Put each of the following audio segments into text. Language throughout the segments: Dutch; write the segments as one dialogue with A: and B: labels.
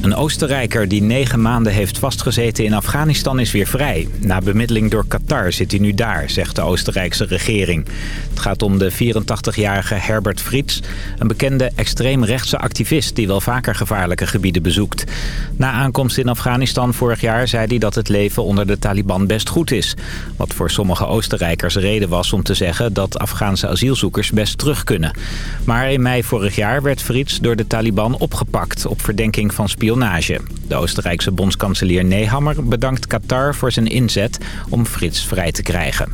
A: Een Oostenrijker die negen maanden heeft vastgezeten in Afghanistan is weer vrij. Na bemiddeling door Qatar zit hij nu daar, zegt de Oostenrijkse regering. Het gaat om de 84-jarige Herbert Frits, een bekende extreemrechtse activist... die wel vaker gevaarlijke gebieden bezoekt. Na aankomst in Afghanistan vorig jaar zei hij dat het leven onder de Taliban best goed is. Wat voor sommige Oostenrijkers reden was om te zeggen dat Afghaanse asielzoekers best terug kunnen. Maar in mei vorig jaar werd Frits door de Taliban opgepakt op verdenking van spionage. De Oostenrijkse bondskanselier Nehammer bedankt Qatar voor zijn inzet om Frits vrij te krijgen.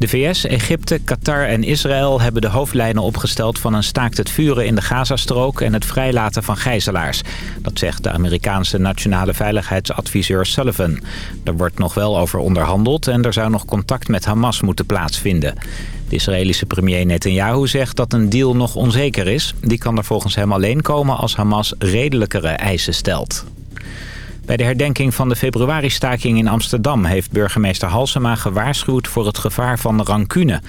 A: De VS, Egypte, Qatar en Israël hebben de hoofdlijnen opgesteld van een staakt het vuren in de Gazastrook en het vrijlaten van gijzelaars. Dat zegt de Amerikaanse nationale veiligheidsadviseur Sullivan. Er wordt nog wel over onderhandeld en er zou nog contact met Hamas moeten plaatsvinden. De Israëlische premier Netanyahu zegt dat een deal nog onzeker is. Die kan er volgens hem alleen komen als Hamas redelijkere eisen stelt. Bij de herdenking van de februaristaking in Amsterdam... heeft burgemeester Halsema gewaarschuwd voor het gevaar van rancune.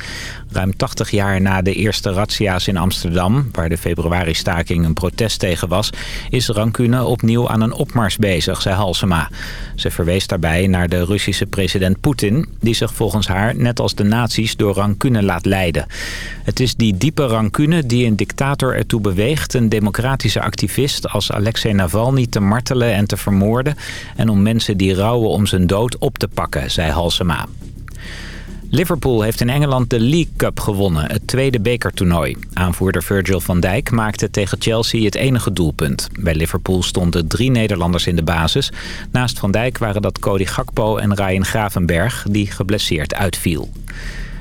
A: Ruim 80 jaar na de eerste razzia's in Amsterdam... waar de februaristaking een protest tegen was... is rancune opnieuw aan een opmars bezig, zei Halsema. Ze verwees daarbij naar de Russische president Poetin... die zich volgens haar, net als de nazi's, door rancune laat leiden. Het is die diepe rancune die een dictator ertoe beweegt... een democratische activist als Alexei Navalny te martelen en te vermoorden... en om mensen die rouwen om zijn dood op te pakken, zei Halsema. Liverpool heeft in Engeland de League Cup gewonnen, het tweede bekertoernooi. Aanvoerder Virgil van Dijk maakte tegen Chelsea het enige doelpunt. Bij Liverpool stonden drie Nederlanders in de basis. Naast Van Dijk waren dat Cody Gakpo en Ryan Gravenberg, die geblesseerd uitviel.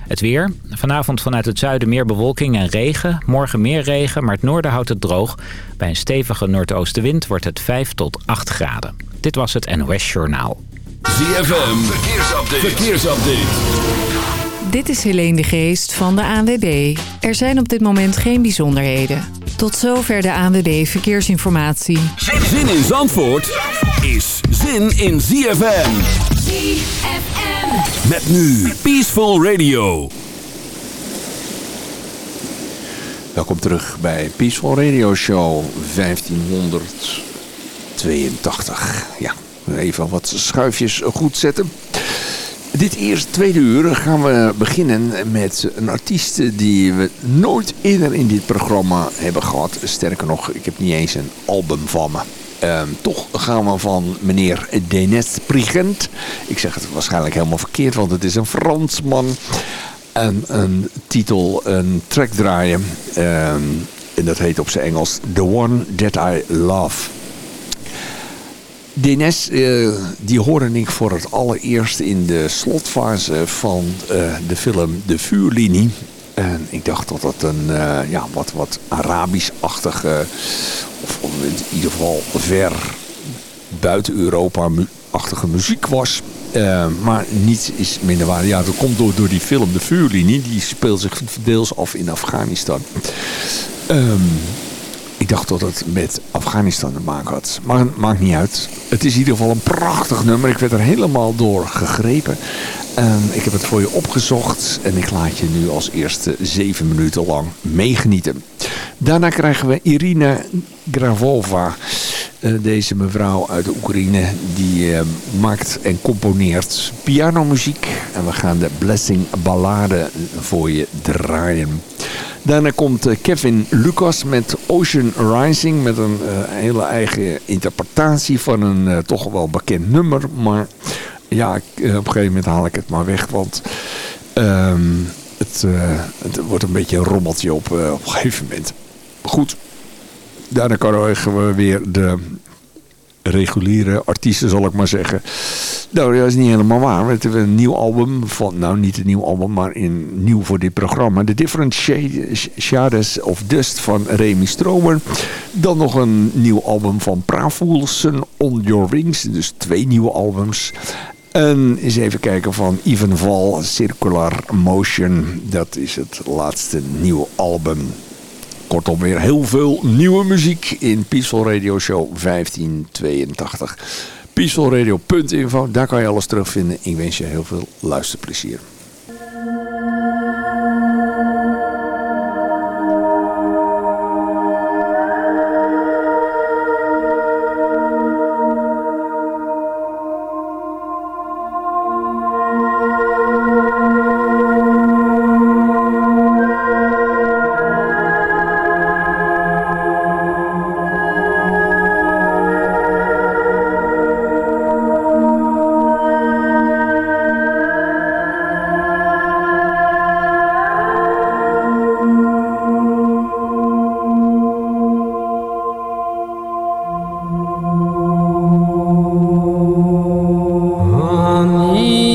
A: Het weer. Vanavond vanuit het zuiden meer bewolking en regen. Morgen meer regen, maar het noorden houdt het droog. Bij een stevige noordoostenwind wordt het 5 tot 8 graden. Dit was het NOS Journaal.
B: ZFM. Verkeersupdate. Verkeersupdate.
C: Dit is Helene de Geest van de ANWB. Er zijn op dit moment geen bijzonderheden. Tot zover de ANWB Verkeersinformatie.
B: Zin in Zandvoort is zin in ZFM.
D: ZFM.
B: Met nu Peaceful Radio.
E: Welkom terug bij Peaceful Radio Show 1582. Ja, even wat schuifjes goed zetten. Dit eerste tweede uur gaan we beginnen met een artiest die we nooit eerder in dit programma hebben gehad. Sterker nog, ik heb niet eens een album van me. Ehm, toch gaan we van meneer Denis Prigent. Ik zeg het waarschijnlijk helemaal verkeerd, want het is een Fransman. En een titel, een track draaien. Ehm, en dat heet op zijn Engels The One That I Love. Denes, uh, die hoorde ik voor het allereerst in de slotfase van uh, de film De Vuurlinie. En ik dacht dat dat een uh, ja, wat, wat Arabisch-achtige, of, of, in ieder geval ver buiten Europa-achtige muziek was. maar niets is minder waar. Ja, dat komt door, door die film De Vuurlinie. Die speelt zich deels af in Afghanistan. Um, ik dacht dat het met Afghanistan te maken had. Maar maakt niet uit. Het is in ieder geval een prachtig nummer. Ik werd er helemaal door gegrepen. En ik heb het voor je opgezocht. En ik laat je nu als eerste zeven minuten lang meegenieten. Daarna krijgen we Irina Gravova. Deze mevrouw uit Oekraïne. Die maakt en componeert pianomuziek. En we gaan de Blessing Ballade voor je draaien. Daarna komt Kevin Lucas met Ocean Rising. Met een uh, hele eigen interpretatie van een uh, toch wel bekend nummer. Maar ja, uh, op een gegeven moment haal ik het maar weg. Want um, het, het, wordt een beetje een rommeltje op, op een gegeven moment. Goed. Daarna krijgen we weer de reguliere artiesten, zal ik maar zeggen. Nou, dat is niet helemaal waar. We hebben een nieuw album van, nou niet een nieuw album, maar in, nieuw voor dit programma. The Different Shades of Dust van Remy Stromer. Dan nog een nieuw album van Pravoelsen, On Your Wings. Dus twee nieuwe albums. En eens even kijken van Val, Circular Motion. Dat is het laatste nieuwe album. Kortom weer heel veel nieuwe muziek in Peaceful Radio Show 1582. Peacefulradio.info, daar kan je alles terugvinden. Ik wens je heel veel luisterplezier.
D: 一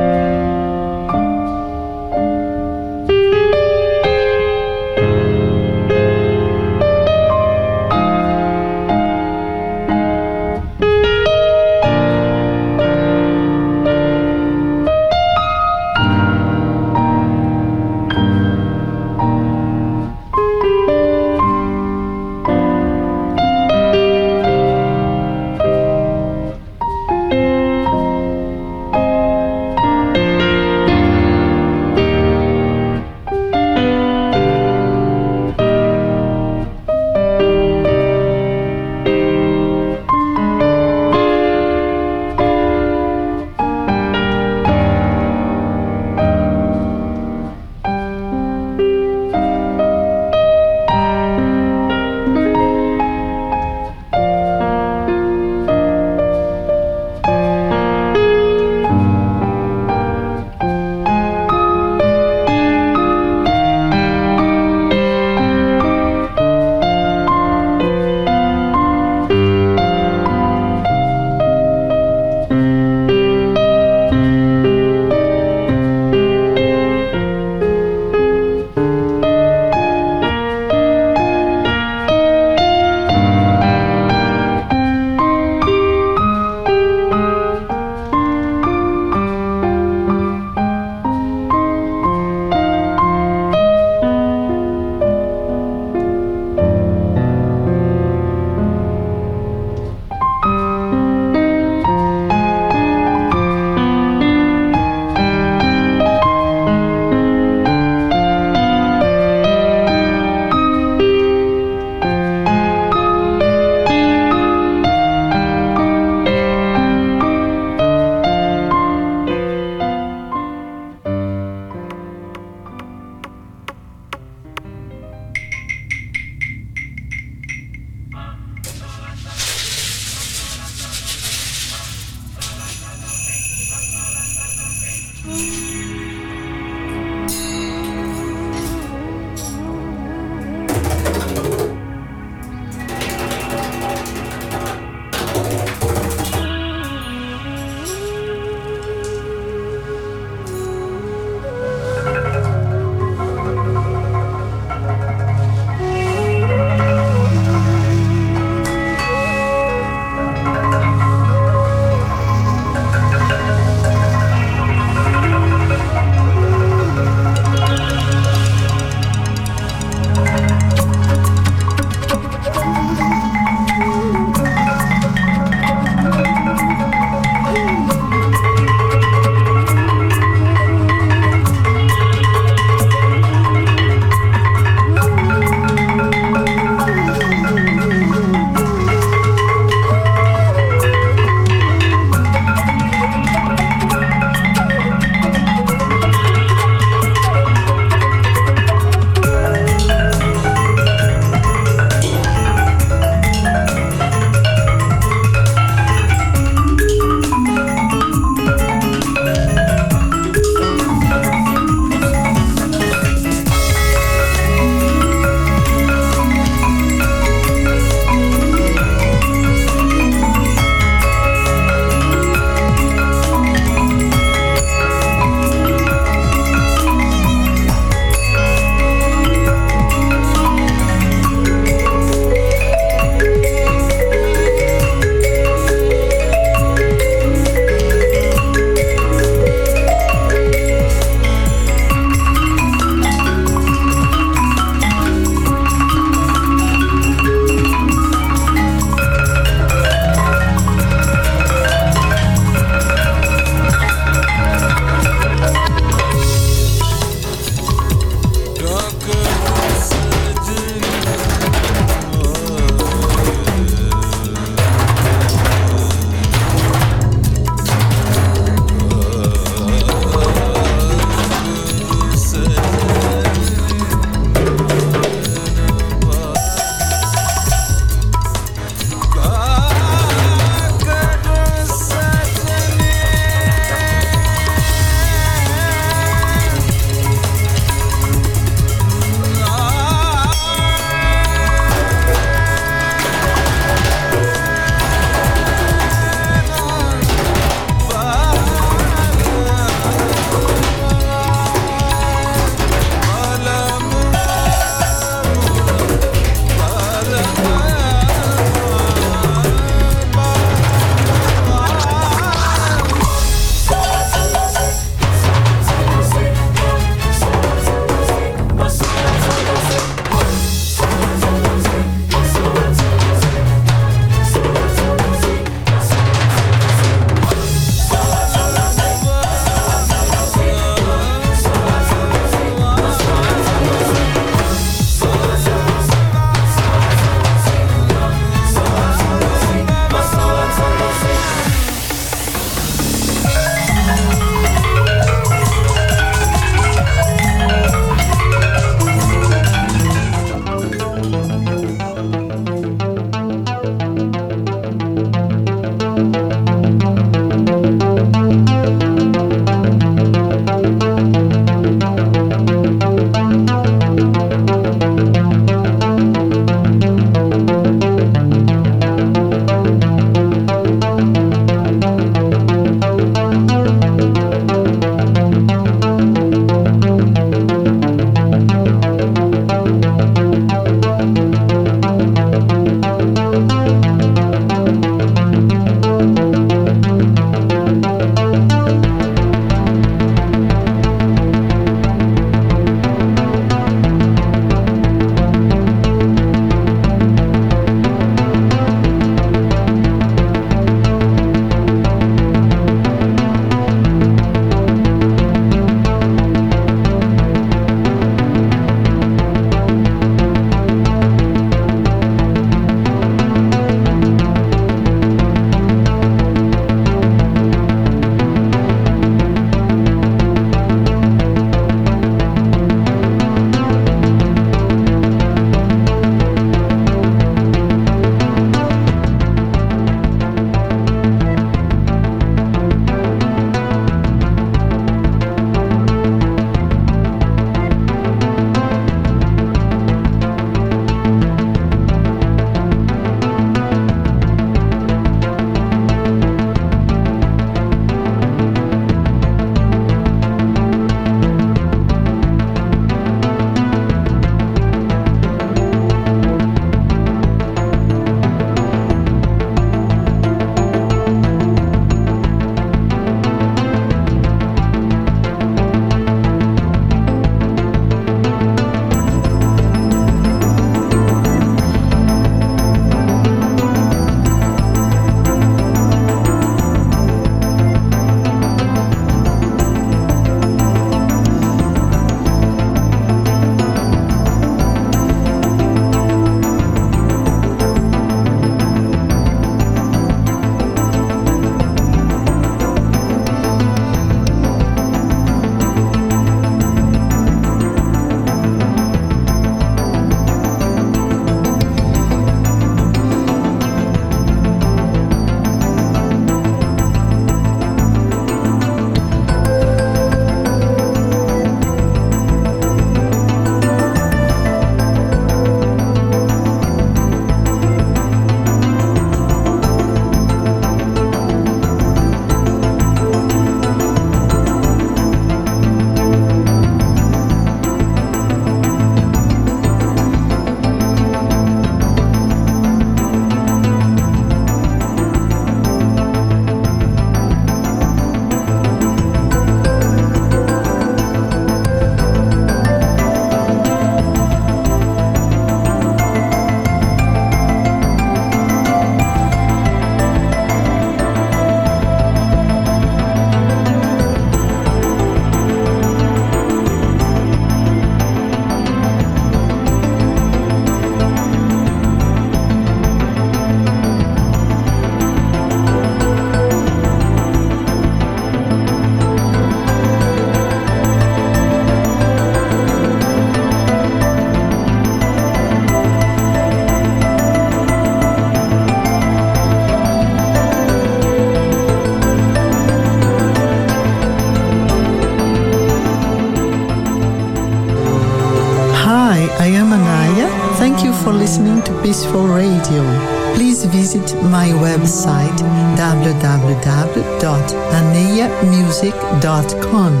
D: website
F: www.aneamusic.com.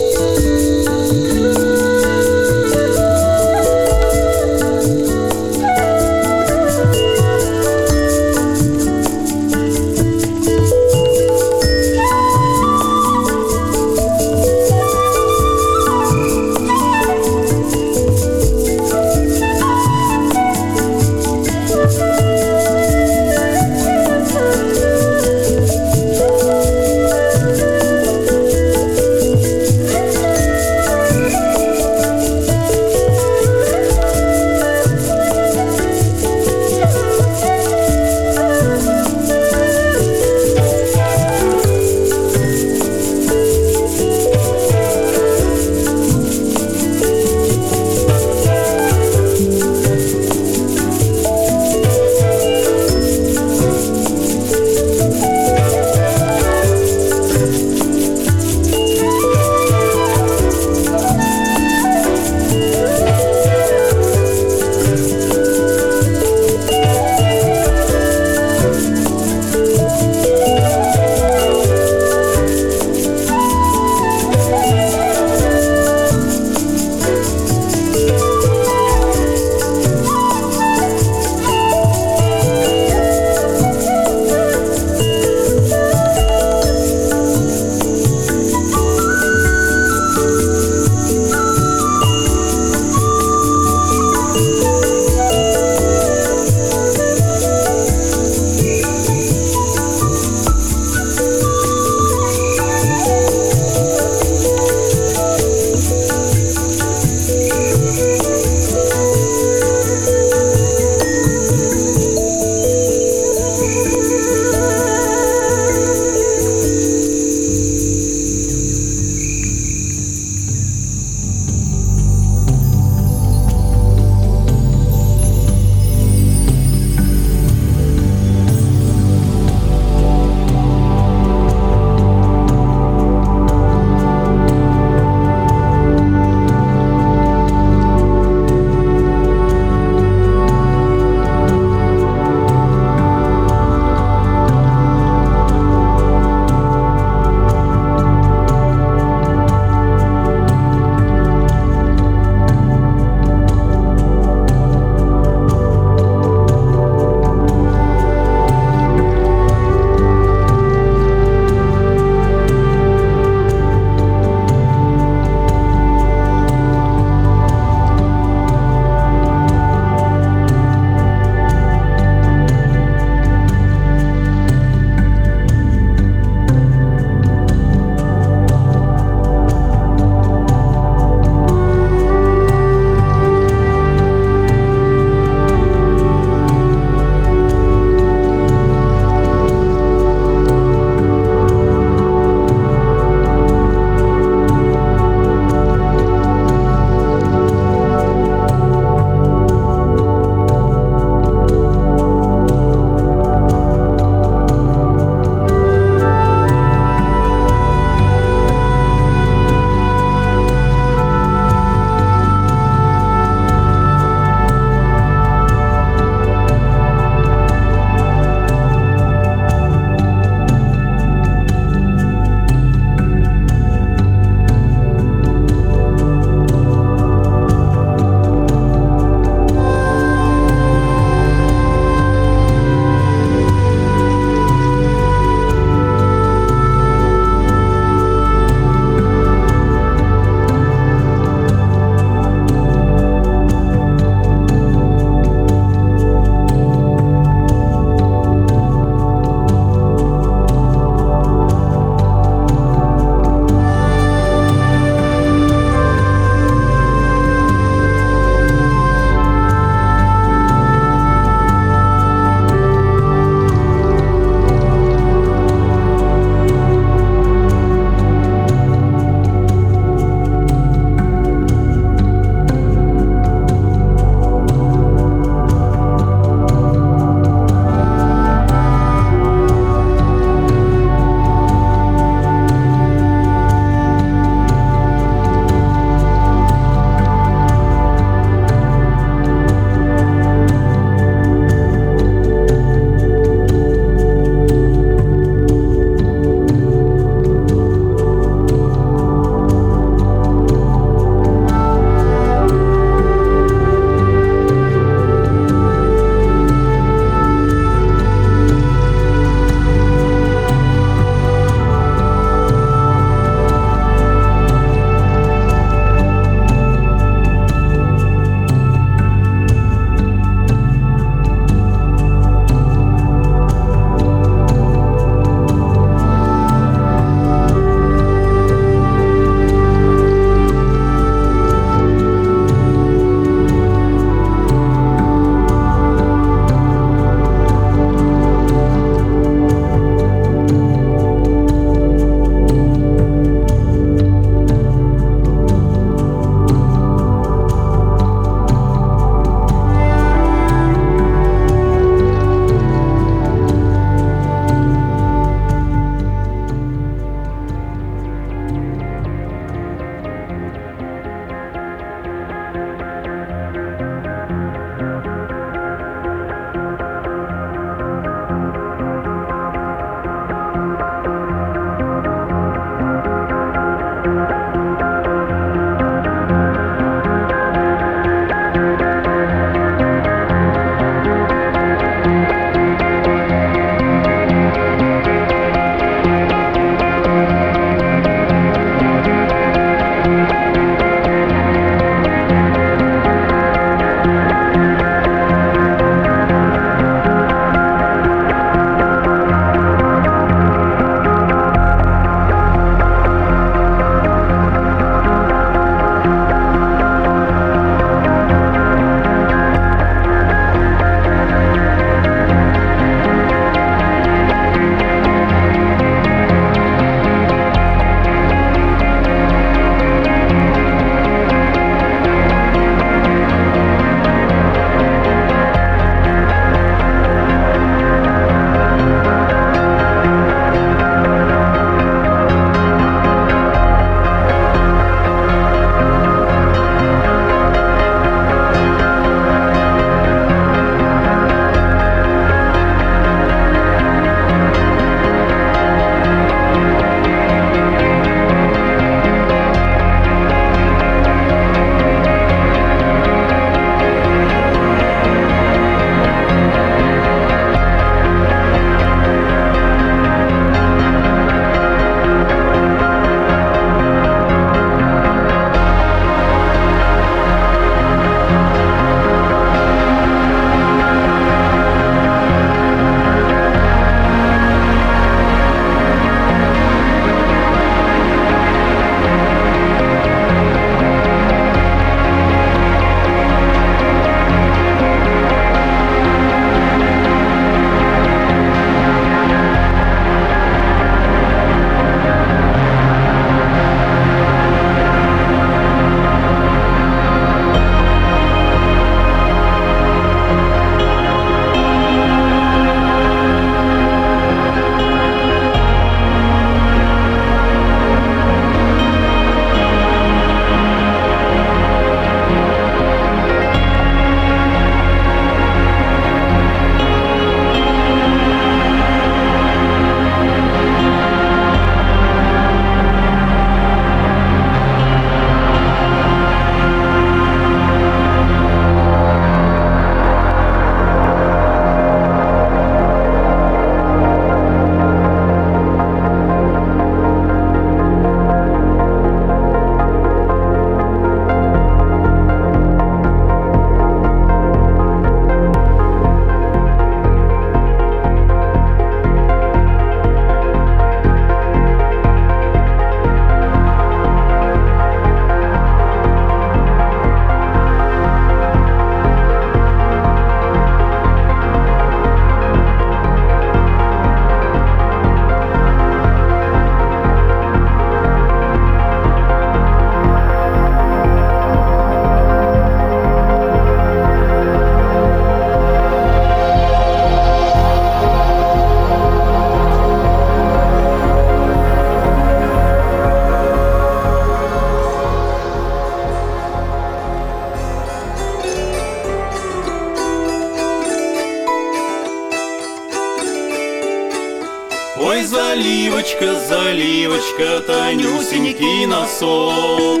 F: заливочка, тонюсенький носок.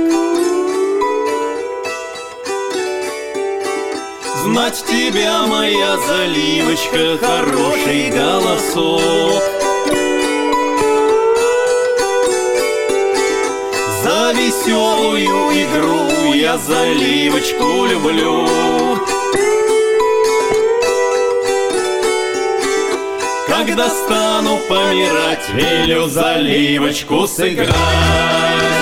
F: Знать тебя, моя заливочка, хороший голосок. За веселую игру я заливочку люблю. Когда стану помирать, велю заливочку сыграть